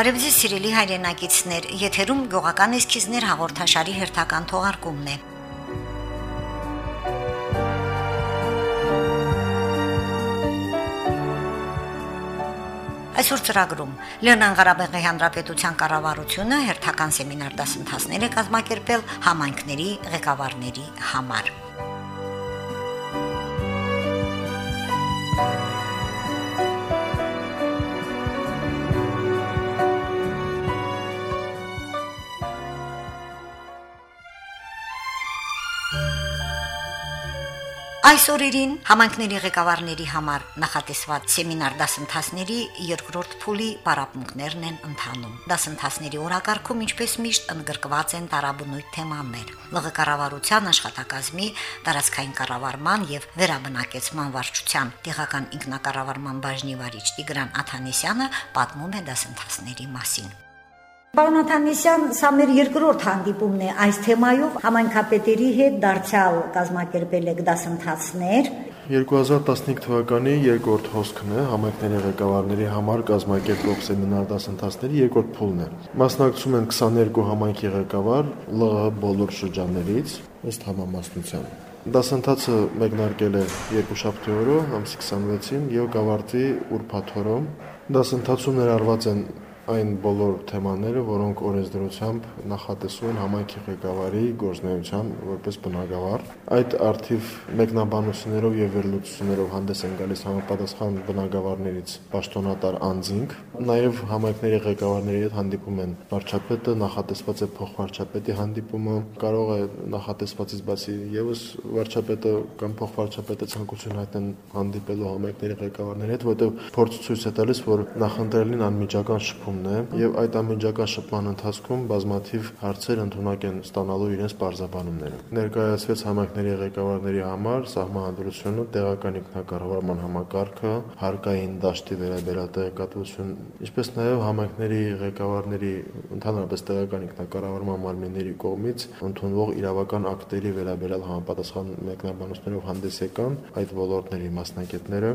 Բարև ձեզ սիրելի հայրենակիցներ, եթերում գյուղական էսքիզներ հաղորդաշարի հերթական թողարկումն է։ Այսօր ծրագրում. Լեռնան Ղարաբաղի Հանրապետության կառավարությունը հերթական սեմինար դասընթացներ է կազմակերպել համայնքների ղեկավարների համար։ Այս օրերին համանքների ղեկավարների համար նախատեսված սեմինար դասընթացների երկրորդ փուլի պարապմունքներն են ընթանում։ Դասընթացների օրակարգում ինչպես միշտ ընդգրկված են տարաբնույթ թեմաներ։ ԼՂ կառավարության աշխատակազմի տարածքային կառավարման եւ վերաբնակեցման վարչության տեղական ինքնակառավարման բաժնի վարիչ Տիգրան Աթանեսյանը պատմում է դասընթացների մասին։ Պարոն Աթանեսյան, սա մեր երկրորդ հանդիպումն է այս թեմայով համայնքապետերի հետ դարձյալ կազմակերպել եք դասընթացներ։ 2015 թվականի երկրորդ հոսքն է համայնքների ղեկավարների համար կազմակերպող սեմինար դասընթացների երկրորդ փուլն է։ Մասնակցում են 22 համայնքի ղեկավար ԼՂՀ բոլոր շրջաններից ըստ համամասնության։ Դասընթացը մեկնարկել է երկուշաբթի օրը, ամսի 26-ին եւ գավարտի ուրբաթ օրում։ Դասընթացում ներառված են այն բոլոր թեմաները, որոնք օրենսդրությամբ նախատեսվում են համայնքի ղեկավարի գործնեության որպես բնակավար։ Այդ արդիվ մեկնաբանություններով եւ վերլուծություններով հանդես են գալիս համապատասխան բնակավարներից պաշտոնատար անձինք, նաեւ համայնքների ղեկավարների հետ հանդիպում են վարչապետը, նախատեսված է փոխվարչապետի հանդիպումը, կարող է նախատեսվածից բացի եւս վարչապետը կամ փոխվարչապետը ցանկություն հայտնեն հանդիպելու համայնքների ղեկավարների հետ, որտեղ փորձ ցույց է տալիս, որ նախընտրելին անմիջական շփում շփումն է եւ այդ ամենջական շփման ընթացքում բազմաթիվ հարցեր ընդունակ են ստանալու իրենց բարձաբանումները։ Ներկայացվեց համայնքների ղեկավարների համար սահմանադրությունը, տեղական ինքնակառավարման համակարգը, հարկային դաշտի վերաբերյալ տեղեկատվություն, ինչպես նաեւ համայնքների ղեկավարների ընդհանրապես տեղական ինքնակառավարման մարմինների կողմից ընդունվող իրավական ակտերի վերաբերյալ համապատասխան մեկնաբանություններով հանդես եկան այդ ոլորտների մասնակիցները։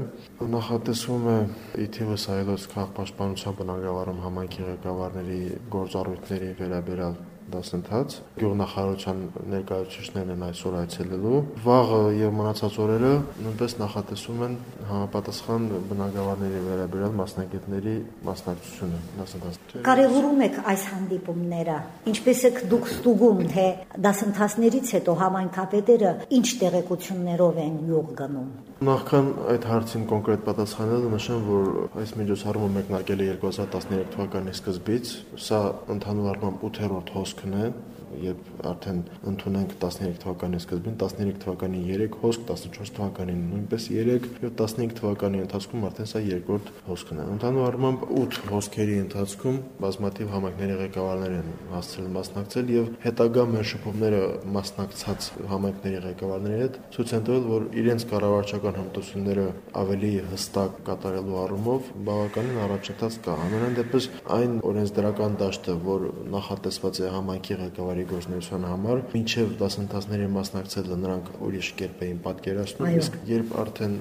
Նախատեսվում է ի թիվս այլոց քաղաքապաշտպանության բնագավառում համայնքի ղեկավարների գործառույթների վերաբերյալ դասընթաց։ Գյուղնախարարության ներկայացուցիչներն են այսօր այցելելու։ Վաղը եւ մնացած օրերը նույնպես նախատեսվում են համապատասխան բնակավարների վերաբերյալ մասնագետների մասնակցությունը դասընթաց։ Կարևորում եք այս հանդիպումները։ Ինչպես եք դուք ստուգում, թե դասընթացներից հետո համայնքապետերը ինչ տեղեկություններով են յուղ գնում։ Նախքան այդ հարցին կոնկրետ պատասխանելը նշեմ, որ այս միջոցառումը մեկնարկել է 2013 թվականի սկզբից։ Սա ընդհանուր առմամբ 8-րդ հոսքն է երբ արդեն ընդունենք 13 թվականի սկզբին, 13 թվականի 3 հոսք, 14 թվականին նույնպես 3 եւ 15 թվականի ընթացքում արդեն սա երկրորդ հոսքն է։ Ընդհանուր առմամբ 8 հոսքերի ընթացքում բազմաթիվ համայնքների ղեկավարներ են հասցրել մասնակցել եւ հետագա մեր շփումները մասնակցած համայնքների ղեկավարների հետ ցույց են տվել, որ իրենց կառավարչական հմտությունները ավելի հստակ կատարելու առումով բավականին առաջընթաց կա։ Ամենայն դեպս այն օրենսդրական դաշտը, որ նախատեսված է համայնքի ղեկավարի գործնեության համար, մինչև դասընթացների մասնակցելը նրանք ուրիշ կերպ էին պատկերացնում, իսկ երբ արդեն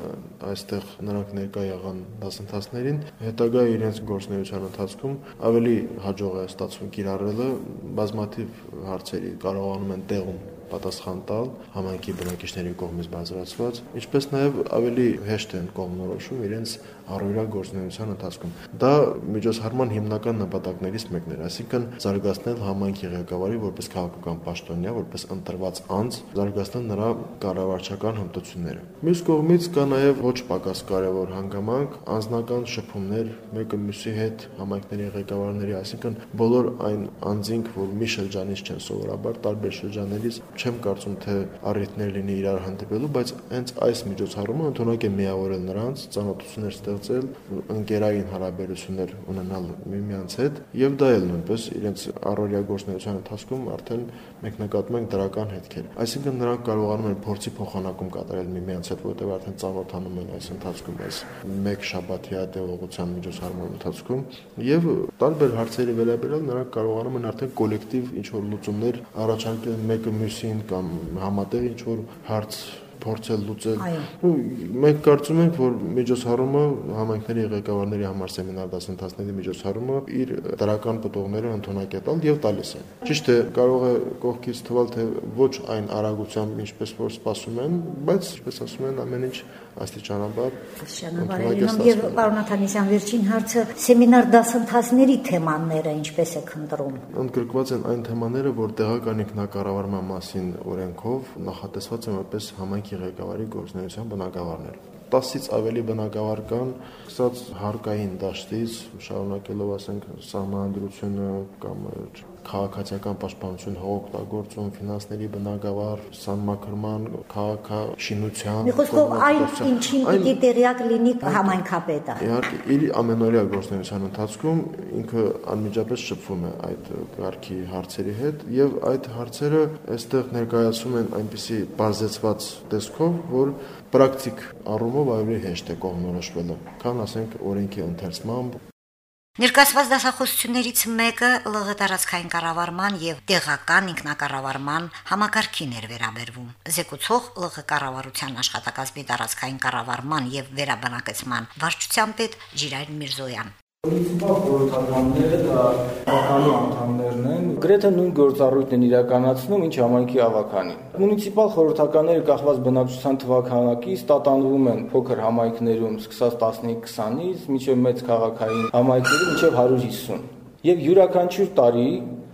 այստեղ նրանք ներկա եղան դասընթացներին, հետագա իրենց գործնեության ընթացքում ավելի հաջող է ստացվում կիրառելը բազմաթիվ հարցերի կարողանում են տեղում պատասխան տալ համայնքի բնակիչների կողմից բարձրացված, ինչպես նաև ավելի հեշտ են կողմնորոշում իրենց առօրյա գործունեության ընթացքում։ Դա միջոցառման հիմնական նպատակներից մեկն էր, այսինքն զարգացնել համայնքի ղեկավարի որպես քաղաքական պաշտոնյա, որպես ընտրված անձ, զարգացնել նրա կառավարչական հմտությունները։ Մյուս կողմից կա նաև ոչ պակաս կարևոր հանգամանք, անձնական շփումներ մեկը մյուսի հետ համայնքների ղեկավարների, այսինքն բոլոր այն անձինք, որ մի շրջանից չեն սովորաբար, տարբեր շրջաններից չեմ կարծում թե առիթներ լինի իրար հանդիպելու, բայց հենց այս միջոցառումը ընդունակ է միավորել նրանց, ծանոթություններ ստեղծել, ընկերային հարաբերություններ ունենալ միմյանց հետ եւ դա էլ նույնպես իրենց առօրյա գործունեության ընթացքում արդեն մենք նկատում ենք դրական հետքեր։ Այսինքն նրանք կարողանում են փորձի փոխանակում կատարել միմյանց հետ, որտեղ արդեն ծանոթանում են այս ընթացքում այս մեկ շաբաթյա տևողության միջոցառման ընթացքում եւ տարբեր հարցերի վերաբերյալ նրանք կարողանում են արդեն կոլեկտիվ ինչ որ լուծումներ առաջարկել մեկը մյուսին կամ համատեղ ինչ որ հարց փորձել լուծել։ Ու մենք կարծում ենք, որ միջոցառումը համայնքների ղեկավարների համար սեմինար դասընթացների միջոցառումը իր դրական պատողները ընդունակետալ եւ տալիս է։ Ճիշտ է, կարող է կողքից թվալ, թե ոչ այն արագությամբ, ինչպես որ սպասում են, բայց ինչպես ասում են, ամեն ինչ աստիճանաբար աստիճանաբար եւ պարոն Աթանեսյան վերջին հարցը սեմինար դասընթացների թեմաները ինչպես է քննտրում ընդգրկված են այն թեմաները որ տեղական ինքնակառավարման մասին օրենքով նախատեսված են որպես համայնքի ղեկավարի գործունեության բնակավարներ 10-ից ավելի բնակավար կան, սկսած հարկային դաշտից, շարունակելով ասենք սահմանադրությունը կամ քաղաքացիական պաշտպանություն հողօգտագործում, ֆինանսների բնակավար, սանմակրման, քաղաքաշինության։ Մի խոսքով այն ինչին պիտի տեղյակ լինի համայնքապետը։ Իհարկե, իր ամենօրյա գործունեության ընթացքում ինքը անմիջապես շփվում է այդ կարգի հարցերի հետ եւ այդ հարցերը այստեղ ներկայացում են այնպիսի բարձեցված տեսքով, որ պրակտիկ առումով ավելի հեշտ է կողմնորոշվելը, քան ասենք օրենքի ընթերցմամբ Ներկայացված դասախոսություններից մեկը ԼՂ տարածքային կառավարման եւ տեղական ինքնակառավարման համակարգին էր վերաբերվում։ Զեկուցող ԼՂ կառավարության աշխատակազմի տարածքային կառավարման եւ վերաբնակեցման վարչության պետ Ջիրայր Միրզոյան։ Մունիցիպալ խորհրդականները դա ավականու անդամներն են, գրեթե նույն գործառույթն են իրականացնում, ինչ համայնքի ավականին։ Մունիցիպալ խորհրդականները կախված բնակչության թվականակից տատանվում են փոքր համայնքներում, սկսած 15-20-ից մինչև մեծ քաղաքային համայնքներում մինչև 150։ Եվ յուրաքանչյուր տարի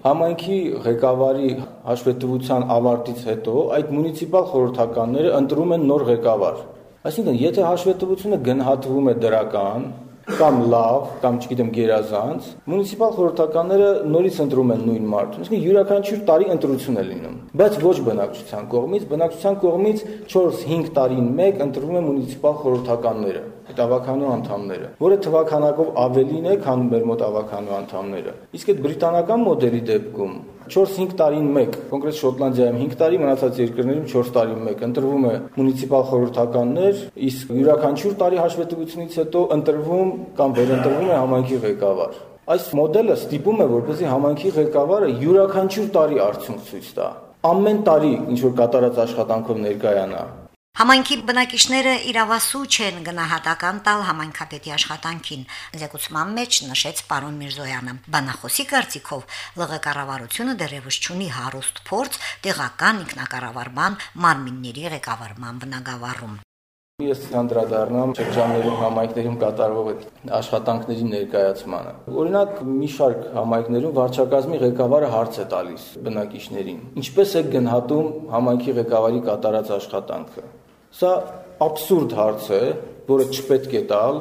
համայնքի ղեկավարի հաշվետվության ավարտից հետո այդ մունիցիպալ խորհրդականները ընտրում են նոր ղեկավար։ Այսինքն, եթե հաշվետվությունը գնահատվում է դրական, կամ լավ, կամ չգիտեմ գերազանց, մունիցիպալ խորհրդականները նորից ընտրում են նույն մարդուն։ Իսկ յուրաքանչյուր տարի ընտրություն է լինում, բայց ոչ բնակչության կողմից, բնակչության կողմից 4-5 տարին մեկ ընտրվում է մունիցիպալ խորհրդականները, այդ ավականու անդամները, որը թվականակով ավելին է, քան մեր մոտ ավականու անդամները։ Իսկ այդ բրիտանական մոդելի դեպքում 4-5 տարին մեկ, կոնկրետ Շոտլանդիայում 5 տարի, մնացած երկրներում 4 տարին մեկ ընտրվում է մունիցիպալ խորհրդականներ, իսկ յուրաքանչյուր տարի հաշվետվությունից հետո ընտրվում կամ վերընտրվում է համայնքի ղեկավար։ Այս մոդելը ստիպում է, որպեսզի համայնքի ղեկավարը յուրաքանչյուր տարի արդյունք ցույց տա ամեն տարի ինչ որ կատարած աշխատանքով ներկայանա Համայնքի բնակիչները իրավասու չեն գնահատական տալ համայնքապետի աշխատանքին, զեկուցման մեջ նշեց պարոն Միրզոյանը։ Բանախոսի կարծիքով ԼՂ կառավարությունը դեռևս չունի հարուստ փորձ տեղական ինքնակառավարման մարմինների ղեկավարման բնագավառում։ Ես հանդրադառնամ շրջաններում համայնքներում կատարվող աշխատանքների ներկայացմանը։ Օրինակ, մի շարք համայնքներում վարչակազմի ղեկավարը հարց է տալիս բնակիչներին. ինչպես է գնահատում համայնքի ղեկավարի կատարած աշխատանքը։ Սա абսուրդ հարց է, որը չպետք է տալ,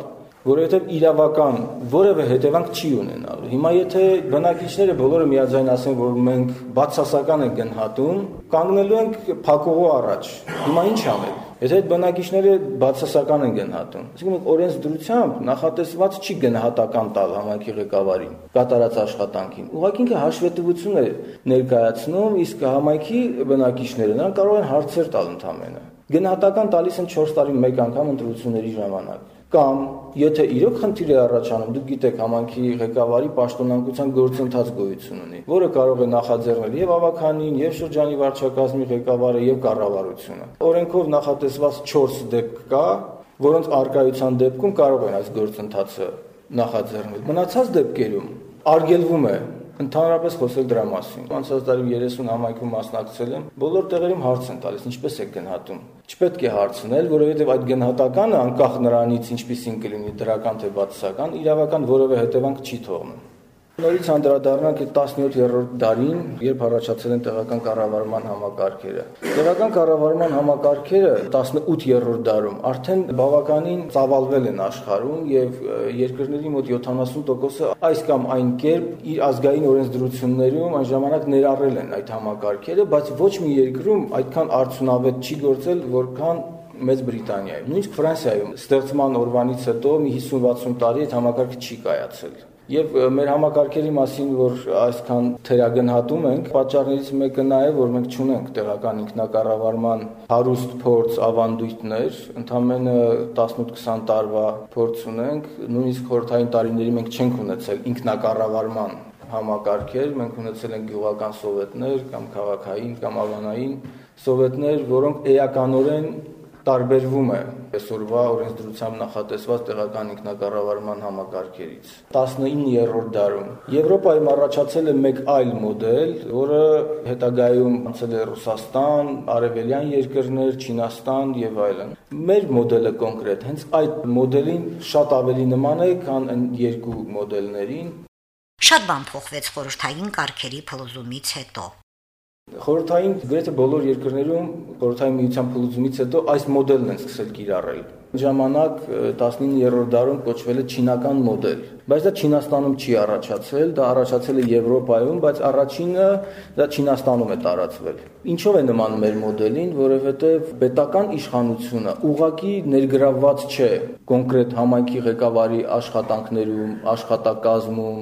որովհետև իրավական որևէ հետևանք չի ունենալու։ Հիմա եթե բնակիչները բոլորը միաձայն ասեն, որ մենք բացասական ենք գնահատում, կանգնելու ենք փակողու առաջ։ Հիմա ինչ անենք։ Եթե այդ բնակիչները բացասական են գնահատում, ասենք օրենսդրությամբ նախատեսված չի գնահատական տալ համայնքի ղեկավարին կատարած աշխատանքին։ Ուղղակի ինքը հաշվետվություն է ներկայացնում, իսկ համայնքի բնակիչները նրան կարող են հարցեր տալ ընդամենը գնահատական տալիս են 4 տարի մեկ անգամ ընտրությունների ժամանակ կամ եթե իրոք խնդիր է առաջանում, դուք գիտեք համանքի ղեկավարի պաշտոնանկության գործընթաց գոյություն ունի, որը կարող է նախաձեռնել եւ ավականին, եւ շրջանի վարչակազմի ղեկավարը եւ կառավարությունը։ Օրենքով նախատեսված 4 դեպք կա, որոնց արկայության դեպքում կարող են այս գործընթացը նախաձեռնել։ Մնացած դեպքերում արգելվում է Ընդհանրապես խոսել դրա մասին։ Անցած տարի 30 համայնքում մասնակցել եմ, բոլոր տեղերում հարց են տալիս, ինչպես եք գնահատում։ Չպետք է հարցնել, որովհետև այդ գնահատականը անկախ նրանից ինչպեսին կլինի դրական թե բացասական, իրավական որևէ հետևանք չի թողնում։ Նորից անդրադառնանք այդ 17-րդ դարին, երբ առաջացել են տեղական կառավարման համակարգերը։ Տեղական կառավարման համակարգերը 18-րդ դարում արդեն բավականին ծավալվել են աշխարհում եւ երկրների մոտ 70%-ը այս կամ այն կերպ իր ազգային օրենսդրություններում այն ժամանակ ներառել են այդ համակարգերը, բայց ոչ մի երկրում այդքան արդյունավետ չի գործել, որքան Մեծ Բրիտանիայում։ Նույնիսկ Ֆրանսիայում ստեղծման օրվանից հետո մի 50-60 տարի այդ համակարգը չի կայացել։ Եվ մեր համակարգերի մասին, որ այսքան թերագնահատում ենք, պատճառներից մեկը նա է, որ մենք չունենք տեղական ինքնակառավարման հարուստ փորձ ավանդույթներ, ընդամենը 18-20 տարվա փորձ ունենք, նույնիսկ խորհրդային տարիների մենք չենք ունեցել ինքնակառավարման համակարգեր, մենք ունեցել ենք գյուղական սովետներ կամ քաղաքային կամ ավանային սովետներ, որոնք էականորեն տարբերվում է այսօրվա օրենսդրությամբ նախատեսված տեղական ինքնակառավարման համակարգերից 19-րդ դարում Եվրոպայում առաջացել է մեկ այլ մոդել, որը հետագայում անցել է Ռուսաստան, արևելյան երկրներ, Չինաստան եւ այլն։ Մեր մոդելը կոնկրետ հենց այդ մոդելին շատ ավելի նման է, քան երկու մոդելներին։ Շատ բան փոխվեց խորհրդային կարգերի փլուզումից հետո։ Խորհրդային գրեթե բոլոր երկրներում խորհրդային միության փլուզումից հետո այս մոդելն են սկսել կիրառել ժամանակ 19-րդ դարում կոչվել է չինական մոդել, բայց դա Չինաստանում չի առաջացել, դա առաջացել է Եվրոպայում, բայց առաջինը դա Չինաստանում է տարածվել։ Ինչով է նմանում մեր մոդելին, որովհետև պետական իշխանությունը ուղակի ներգրավված չէ կոնկրետ համայնքի ղեկավարի աշխատանքներում, աշխատակազմում,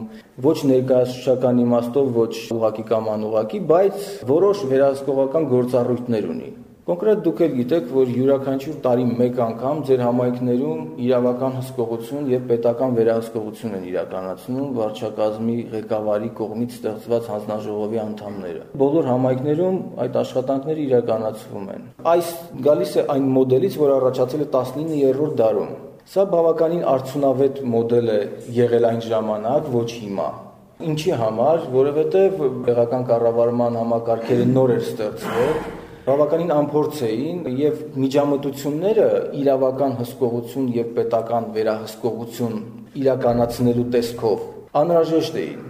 ոչ ներկայացուցչական իմաստով, ոչ ուղակի կամ անուղակի, բայց որոշ վերահսկողական գործառույթներ ունի։ Կոնկրետ դուք էլ գիտեք, որ յուրաքանչյուր տարի մեկ անգամ ձեր համայնքներում իրավական հսկողություն եւ պետական վերահսկողություն են իրականացնում վարչակազմի ղեկավարի կողմից ստեղծված հանձնաժողովի անդամները։ Բոլոր համայնքներում այդ աշխատանքները իրականացվում են։ Այս գալիս է այն մոդելից, որ առաջացել է 19-րդ դարում։ Սա բավականին արդյունավետ մոդել է եղել այն ժամանակ, ոչ հիմա։ Ինչի համար, որովհետև տեղական կառավարման համակարգերը նոր էր ստեղծվել, բավականին անփորձ էին եւ միջամտությունները իրավական հսկողություն եւ պետական վերահսկողություն իրականացնելու տեսքով անհրաժեշտ էին։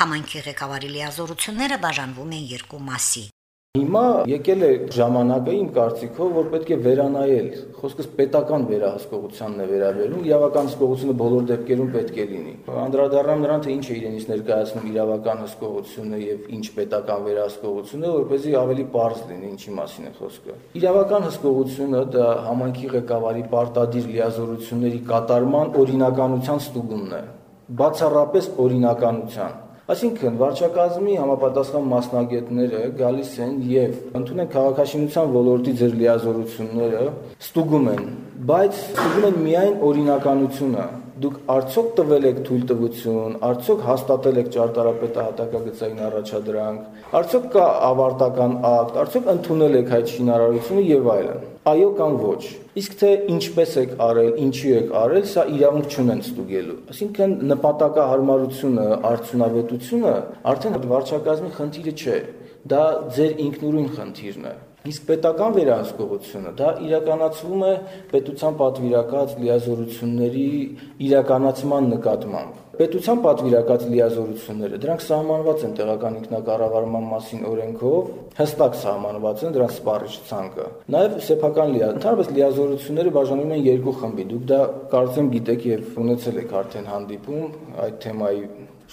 Համանքի ղեկավարի լիազորությունները բաժանվում են երկու մասի՝ Հիմա եկել է ժամանակը իմ կարծիքով, որ պետք է վերանայել։ Խոսքս պետական վերահսկողությանն է վերաբերում, իրավական հսկողությունը բոլոր դեպքերում պետք է լինի։ Անդրադառնամ նրան, թե ինչ է իրենից ներկայացնում իրավական հսկողությունը եւ ինչ պետական վերահսկողությունը, որպեսզի ավելի པարզ լինի ինչի մասին է խոսքը։ Իրավական հսկողությունը դա համայնքի ղեկավարի պարտադիր լիազորությունների կատարման օրինականության ստուգումն է։ Բացառապես օրինականության Այսինքն վարչակազմի համապատասխան մասնագետները գալիս են եւ ընդունել քաղաքաշինության ոլորտի ձեր լիազորությունները, ստուգում են, բայց ստուգում են միայն օրինականությունը դուք արդյոք տվել եք թույլտվություն, արդյոք հաստատել եք ճարտարապետահատակագծային առաջադրանք, արդյոք կա ավարտական ակտ, արդյոք ընդունել եք այդ շինարարությունը եւ այլն։ Այո կամ ոչ։ Իսկ թե ինչպես եք արել, ինչի եք արել, սա իրավունք չունեն ստուգելու։ Այսինքն նպատակահարմարությունը, արդյունավետությունը արդեն վարչակազմի խնդիրը չէ։ Դա ձեր ինքնուրույն խնդիրն է։ Իսկ պետական վերահսկողությունը դա իրականացվում է պետության պատվիրակած լիազորությունների իրականացման նկատմամբ։ Պետության պատվիրակած լիազորությունները դրանք սահմանված են տեղական ինքնակառավարման մասին օրենքով, հստակ սահմանված են դրանց սպառիչ ցանկը։ Նաև սեփական լիա, ընդհանրապես լիազորությունները բաժանվում են երկու խմբի։ Դուք դա կարծեմ գիտեք եւ ունեցել եք արդեն հանդիպում այդ թեմայի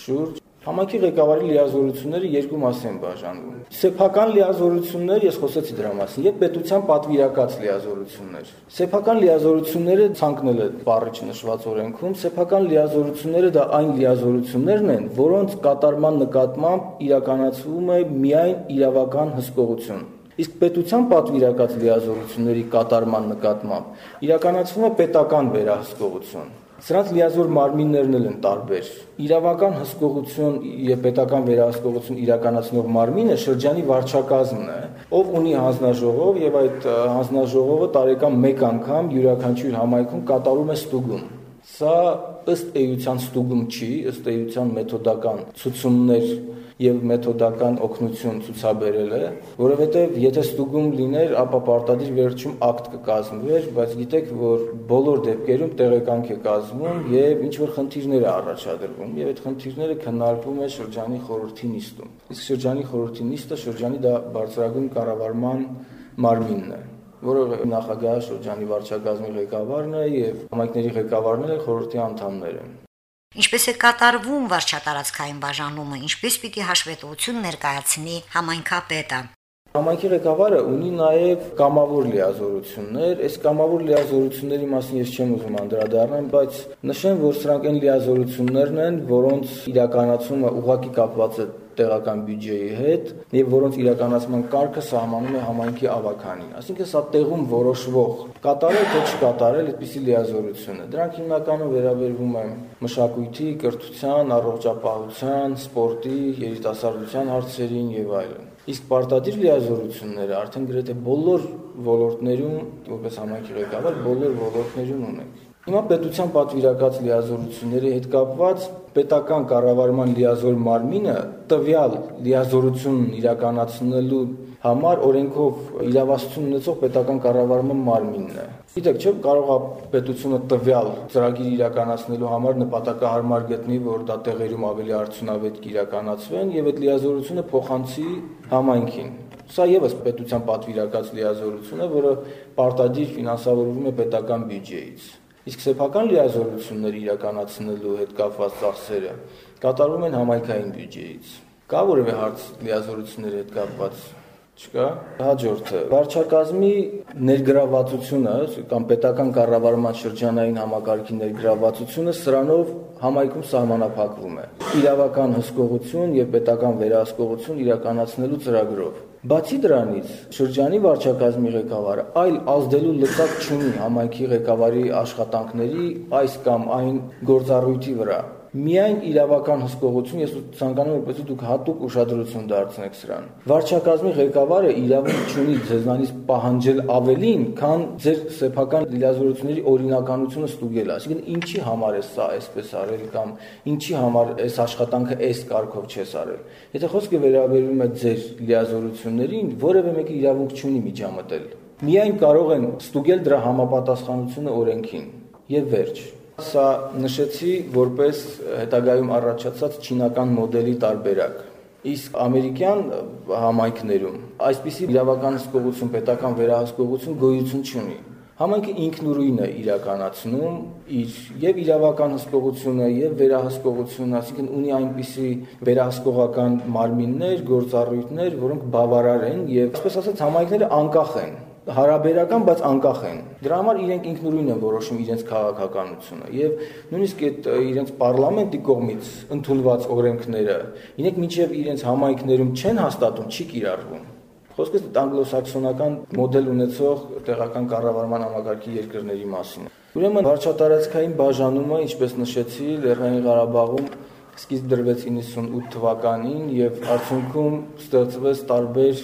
շուրջ Համակի ղեկավարի լիազորությունները երկու մասի են բաժանվում։ Սեփական լիազորություններ, ես խոսեցի դրա մասին, եւ պետության պատվիրակած լիազորություններ։ Սեփական լիազորությունները ցանկնել է բառիչ նշված օրենքում, սեփական լիազորությունները դա այն լիազորություններն են, որոնց կատարման նկատմամբ իրականացվում է միայն իրավական հսկողություն իսկ պետության պատվիրակած լիազորությունների կատարման նկատմամբ իրականացվում է պետական վերահսկողություն Սրանց լիազոր մարմիններն են տարբեր։ Իրավական հսկողություն եւ պետական վերահսկողություն իրականացնող մարմինը շրջանի վարչակազմն է, ով ունի հանձնաժողով եւ այդ հանձնաժողովը տարեկան 1 անգամ յուրաքանչյուր համայնքում կատարում է ստուգում։ Սա ըստ էության ստուգում չի, ըստ էության մեթոդական ցուցումներ եւ մեթոդական օգնություն ցուցաբերել է, որովհետեւ եթե ստուգում լիներ, ապա պարտադիր վերջում ակտ կկազմվեր, բայց գիտեք, որ բոլոր դեպքերում տեղեկանք է կազմվում եւ ինչ որ խնդիրներ է առաջադրվում եւ այդ խնդիրները քննարկվում է շրջանի խորհրդի նիստում։ Իսկ շրջանի խորհրդի նիստը շրջանի դա բարձրագույն կառավարման մարմինն է որը նախագահ շրջանի վարչակազմի ղեկավարն է եւ համայնքների ղեկավարները խորհրդի անդամներ են։ Ինչպես է կատարվում վարչատարածքային բաժանումը, ինչպես պիտի հաշվետվություն ներկայացնի համայնքապետը։ Համայնքի ղեկավարը ունի նաև կամավոր լիազորություններ։ Այս կամավոր լիազորությունների մասին ես չեմ ուզում անդրադառնալ, բայց նշեմ, որ սրանք այն լիազորություններն են, որոնց իրականացումը ուղղակի կապված է տեղական բյուջեի հետ եւ որոնց իրականացման կարգը սահմանում է համայնքի ավականին։ Այսինքն սա տեղում որոշվող կատարել թե չկատարել այդպիսի լիազորությունը։ Դրանք հիմնականում վերաբերվում են մշակույթի, կրթության, առողջապահության, սպորտի, երիտասարդության հարցերին եւ այլն։ Իսկ պարտադիր լիազորությունները արդեն գրեթե բոլոր ոլորտներում, որպես համայնքի ղեկավար, բոլոր ոլորտներում ունենք։ Հիմա պետության պատվիրակած լիազորությունների հետ կապված պետական կառավարման լիազոր մարմինը տվյալ լիազորությունն իրականացնելու համար օրենքով իրավասություն ունեցող պետական կառավարման մարմինն է։ Գիտեք, չէ՞ կարող է պետությունը տվյալ ծրագիր իրականացնելու համար նպատակահարմար գտնի, որ դա տեղերում ավելի արդյունավետ կիրականացվեն եւ այդ լիազորությունը փոխանցի համայնքին։ Սա եւս պետության պատվիրակած լիազորություն է, որը պարտադիր ֆինանսավորվում է պետական բյուջեից։ Իսկ սեփական լիազորություններ իրականացնելու հետ կապված ծախսերը կատարվում են համայնքային բյուջեից։ Կա որևէ հարց լիազորությունների հետ կապված չկա։ Հաջորդը. Վարչակազմի ներգրավվածությունը կամ պետական կառավարման շրջանային համակարգի ներգրավվածությունը սրանով համայնքում սահմանափակվում է։ Իրավական հսկողություն եւ պետական վերահսկողություն իրականացնելու ծրագրով։ Բացի դրանից, շրջանի վարչակազմի ղեկավարը այլ ազդելու լծակ չունի համայնքի ղեկավարի աշխատանքների այս կամ այն գործառույթի վրա միայն իրավական հսկողություն ես ցանկանում եմ որպեսզի դուք հատուկ ուշադրություն դարձնեք սրան վարչակազմի ղեկավարը իրավունք չունի ձեզանից պահանջել ավելին քան ձեր սեփական լիազորությունների օրինականությունը ստուգել այսինքն ինչի համար է սա այսպես արել կամ ինչի համար այս աշխատանքը այս կարգով չես արել եթե խոսքը վերաբերում է ձեր լիազորություններին որևէ մեկը իրավունք չունի միջամտել միայն կարող են ստուգել դրա համապատասխանությունը օրենքին եւ վերջ Սա նշեցի որպես հետագայում առաջացած չինական մոդելի տարբերակ։ Իսկ ամերիկյան համայնքներում այսպիսի իրավական հսկողություն, պետական վերահսկողություն գոյություն չունի։ Համայնքը ինքնուրույն է իրականացնում իր եւ իրավական հսկողությունը եւ վերահսկողությունը, այսինքն ունի այնպիսի վերահսկողական մարմիններ, գործառույթներ, որոնք բավարար են եւ այսպես ասած համայնքները անկախ են հարաբերական, բայց անկախ են։ Դրա համար իրենք ինքնուրույն են որոշում իրենց քաղաքականությունը եւ նույնիսկ այդ իրենց parlamenti կողմից ընդունված օրենքները իրենք միջև իրենց համայնքներում չեն հաստատում, չի կիրառվում։ Խոսքս անգլոսաքսոնական մոդել ունեցող տեղական կառավարման համակարգի երկրների մասին։ Ուրեմն վարչատարածքային բաժանումը, ինչպես նշեցի, Լեռնային Ղարաբաղում սկիզբ դրվեց 98 թվականին եւ արդյունքում ստեղծվեց տարբեր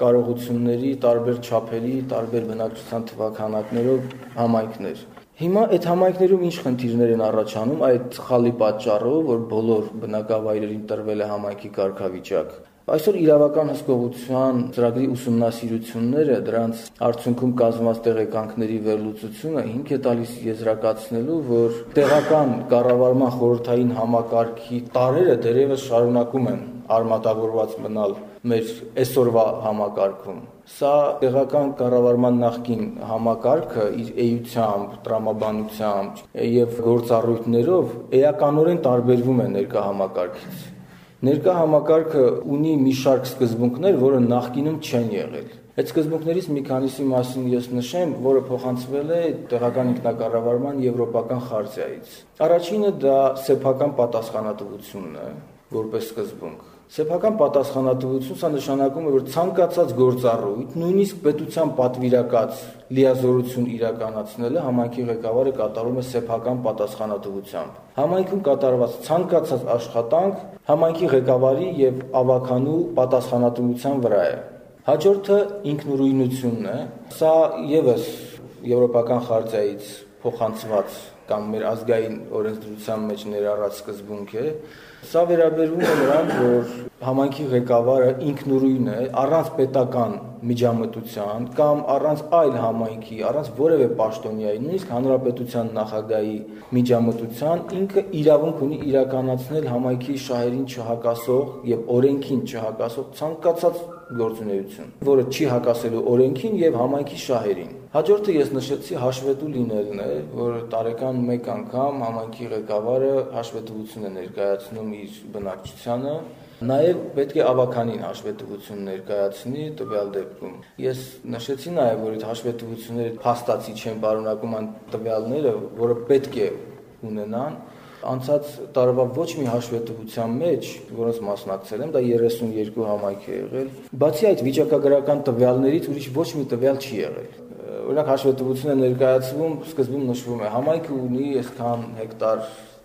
կարողությունների, տարբեր չափերի, տարբեր բնակչության թվականակներով համայնքներ։ Հիմա այդ համայնքներում ինչ խնդիրներ են առաջանում այդ խալի պատճառով, որ բոլոր բնակավայրերին տրվել է համայնքի կարգավիճակ։ Այսօր իրավական հսկողության ծրագրի ուսումնասիրությունները դրանց արդյունքում կազմված տեղեկանքների վերլուծությունը հիմք է տալիս եզրակացնելու, որ տեղական կառավարման խորհրդային համակարգի տարերը դերևս շարունակում են արմատավորված մնալ մեր այսօրվա համակարգում։ Սա տեղական կառավարման նախկին համակարգը իր էությամբ, տրամաբանությամբ եւ գործառույթներով էականորեն տարբերվում է ներկա համակարգից։ Ներկա համակարգը ունի մի շարք սկզբունքներ, որը նախկինում չեն եղել։ Այդ սկզբունքներից մի քանիսի մասին ես նշեմ, որը փոխանցվել է տեղական ինքնակառավարման եվրոպական խարտիայից։ Առաջինը դա սեփական պատասխանատվությունն է, որպես սկզբունք։ Սեփական պատասխանատվություն սա նշանակում է, որ ցանկացած գործառույթ, նույնիսկ պետության պատվիրակած լիազորություն իրականացնելը համայնքի ղեկավարը կատարում է սեփական պատասխանատվությամբ։ Համայնքում կատարված ցանկացած աշխատանք համայնքի ղեկավարի եւ ավականու պատասխանատվության վրա է։ Հաջորդը ինքնուրույնությունն է։ Սա եւս եվրոպական խարտիայից փոխանցված կամ մեր ազգային օրենսդրության մեջ ներառած սկզբունք է Սա վերաբերվում է նրան, որ համայնքի ղեկավարը ինքնուրույն է, առանց պետական միջամտության կամ առանց այլ համայնքի, առանց որևէ պաշտոնյայի, նույնիսկ հանրապետության նախագահի միջամտության ինքը իրավունք ունի իրականացնել համայնքի շահերին չհակասող եւ օրենքին չհակասող ցանկացած գործունեություն, որը չի հակասելու օրենքին եւ համայնքի շահերին։ Հաջորդը ես նշեցի հաշվետու լինելն է, որ տարեկան 1 անգամ համայնքի ղեկավարը հաշվետվություն է ներկայացնում իր բնակչությանը, Նաև պետք է ավականին հաշվետվություն ներկայացնի տվյալ դեպքում։ Ես նշեցի նաև, որ այդ հաշվետվությունները փաստացի չեն բարունակում այն տվյալները, որը պետք է ունենան, Անցած տարվա ոչ մի հաշվետվության մեջ, որոնց մասնակցել եմ, դա 32 համայնք է եղել։ Բացի այդ վիճակագրական տվյալներից ուրիշ ոչ մի տվյալ չի եղել օրինակ հաշվետվությունը ներկայացվում, սկզբում նշվում է համայնքը ունի այսքան հեկտար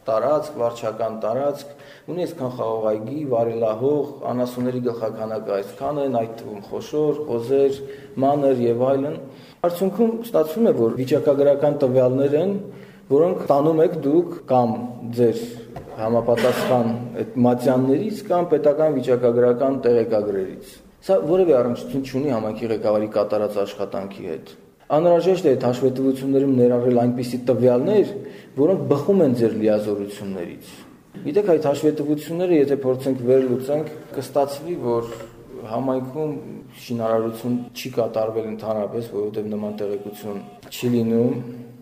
տարածք, վարչական տարածք, ունի այսքան խաղողայգի, վարելահող, անասունների գլխականակը այսքան են, այդ թվում խոշոր, խոզեր, մանր եւ այլն։ Արդյունքում ստացվում է, որ վիճակագրական տվյալներ են, որոնք տանում եք դուք կամ ձեր համապատասխան այդ մատյաններից կամ պետական վիճակագրական տեղեկագրերից։ Սա որևէ առնչություն չունի համակի ղեկավարի կատարած աշխատանքի հետ։ Անհրաժեշտ է այդ հաշվետվություններում ներառել այնպիսի տվյալներ, որոնք բխում են ձեր լիազորություններից։ Գիտեք, այդ հաշվետվությունները, եթե փորձենք վերլուծենք, կստացվի, որ համայնքում շինարարություն չի կատարվել ընդհանրապես, որովհետև նման տեղեկություն չի լինում։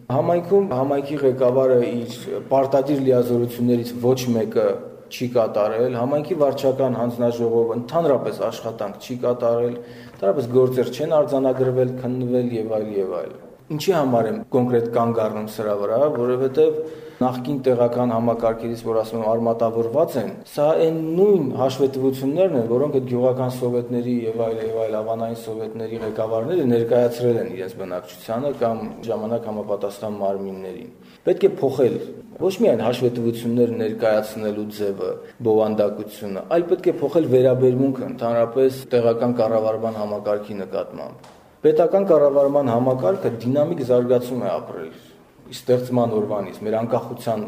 Համայնքում համայնքի ղեկավարը իր պարտադիր լիազորություններից ոչ մեկը չի կատարել, համայնքի վարչական հանձնաժողովը ընդհանրապես աշխատանք չի կատարել, ընդհանրապես գործեր չեն արձանագրվել, քննվել եւ այլ եւ այլ։ Ինչի համար եմ կոնկրետ կանգ առնում սրա վրա, որովհետեւ նախկին տեղական համակարգերից, որ ասում եմ արմատավորված են, սա այն նույն հաշվետվություններն են, որոնք այդ գյուղական սովետների եւ այլ եւ այլ ավանային սովետների ղեկավարները ներկայացրել են իրենց բնակչությանը կամ ժամանակ համապատասխան մարմիններին։ Պետք է փոխել ոչ միայն հաշվետվություններ ներկայացնելու ձևը, բովանդակությունը, այլ պետք է փոխել վերաբերմունքը ընդհանրապես տեղական կառավարման համակարգի նկատմամբ։ Պետական կառավարման համակարգը դինամիկ զարգացում է ապրել ստեղծման օրվանից, մեր անկախության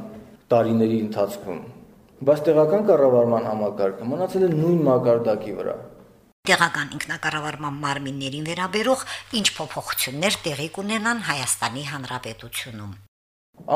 տարիների ընթացքում։ Բայց տեղական կառավարման համակարգը մնացել է նույն մակարդակի վրա։ Տեղական ինքնակառավարման մարմիններին վերաբերող ինչ փոփոխություններ տեղի կունենան Հայաստանի Հանրապետությունում։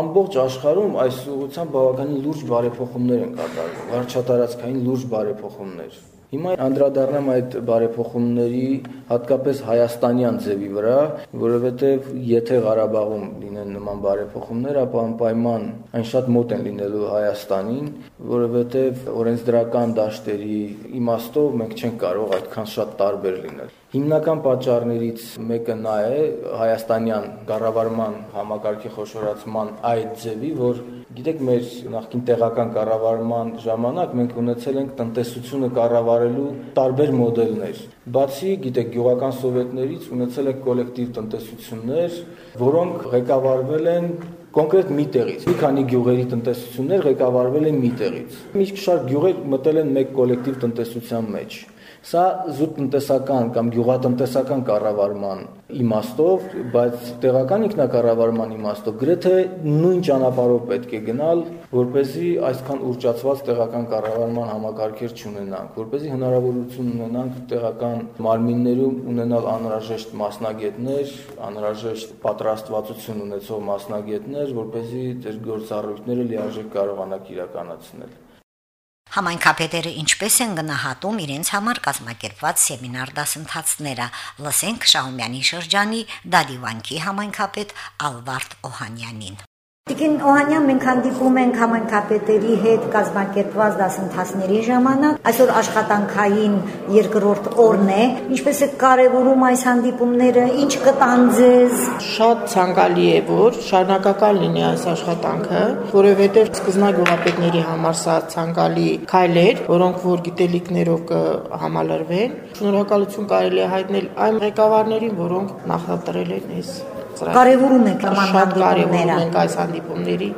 Ամբողջ աշխարհում այս ուղղությամբ բավականին լուրջ բարեփոխումներ են կատարվում, վարչատարածքային լուրջ բարեփոխումներ։ Հիմա անդրադառնամ այդ բարեփոխումների հատկապես հայաստանյան ձևի վրա, որովհետև եթե Ղարաբաղում լինեն նման բարեփոխումներ, ապա անպայման այն շատ մոտ են լինելու Հայաստանին, որովհետև օրենսդրական դաշտերի իմաստով մենք չենք կարող այդքան շատ տարբեր լինել։ Հիմնական պատճառներից մեկը նա է հայաստանյան կառավարման համակարգի խոշորացման այդ ձևի, որ գիտեք մեր նախկին տեղական կառավարման ժամանակ մենք ունեցել ենք տնտեսությունը կառավարելու տարբեր մոդելներ։ Բացի գիտեք գյուղական սովետներից ունեցել ենք կոլեկտիվ տնտեսություններ, որոնք ղեկավարվել են կոնկրետ մի տեղից։ Մի քանի գյուղերի տնտեսություններ ղեկավարվել են մի տեղից։ Մի շարք գյուղեր մտել են մեկ կոլեկտիվ տնտեսության մեջ։ Սա զուտ տնտեսական կամ գյուղատնտեսական կառավարման իմաստով, բայց տեղական ինքնակառավարման իմաստով գրեթե նույն ճանապարհով պետք է գնալ, որպեսզի այսքան ուրճացված տեղական կառավարման համակարգեր չունենանք, որպեսզի հնարավորություն ունենանք տեղական մարմիններում ունենալ անհրաժեշտ մասնագետներ, անհրաժեշտ պատրաստվածություն ունեցող մասնագետներ, որպեսզի ձեր գործառույթները լիարժեք կարողանաք իրականացնել։ Համայնքապետերը ինչպես են գնահատում իրենց համար կազմակերպված սեմինար դասընթացները։ Լսենք Շահումյանի շրջանի Դալիվանքի համայնքապետ Ալվարդ Օհանյանին։ Տիկին Օհանյան մենք հանդիպում ենք համանքապետերի հետ կազմակերպված դասընթացների ժամանակ։ Այսօր աշխատանքային երկրորդ օրն է։ Ինչպես է կարևորում այս հանդիպումները, ինչ կտան ձեզ։ Շատ ցանկալի է, որ շարունակական լինի այս աշխատանքը, որովհետև սկզբնագյուղապետների համար սա ցանկալի քայլ էր, որոնք որ գիտելիքներով կհամալրվեն։ Շնորհակալություն կարելի է հայտնել այն ղեկավարներին, որոնք նախատրել են այս ծրագիր։ Կարևորում եք նման հանդիպումները։ Մենք այս հանդիպումների,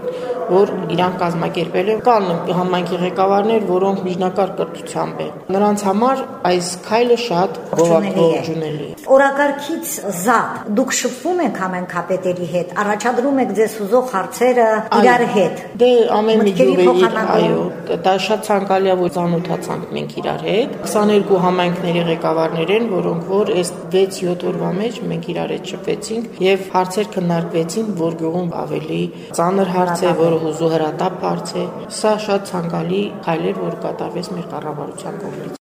որ իրանք կազմակերպել են, կան համայնքի ղեկավարներ, որոնք միջնակարգ կրթությամբ են։ Նրանց համար այս քայլը շատ ողջունելի է։ Օրակարգից զատ դուք շփվում եք համայնքապետերի հետ, առաջադրում եք ձեզ ուզող հարցերը իրար հետ։ Դե ամեն մի ջուրի, այո, դա շատ ցանկալի է, որ ծանոթացանք մենք իրար հետ։ 22 համայնքների ղեկավարներ են, որոնք որ այս 6-7 օրվա մեջ մենք իրար հետ շփվեցինք եւ հարցեր քննարկվեցին, որ գյուղում ավելի ծանր հարց է, որը հուզու հրատապ հարց է։ Սա շատ ցանկալի քայլ է, որ կատարվեց մեր կառավարության կողմից։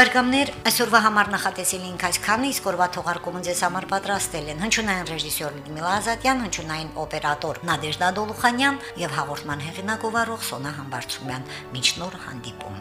Բարգամներ այսօրվա համար նախատեսել ենք այսքանը, իսկ օրվա թողարկումը ձեզ համար պատրաստել են հնչյունային ռեժիսոր Լյուդմիլա Ազատյան, հնչյունային օպերատոր Նադեժդա Դոլուխանյան եւ հաղորդման հեղինակ ով Սոնա Համբարձումյան։ Մինչ նոր հանդիպում։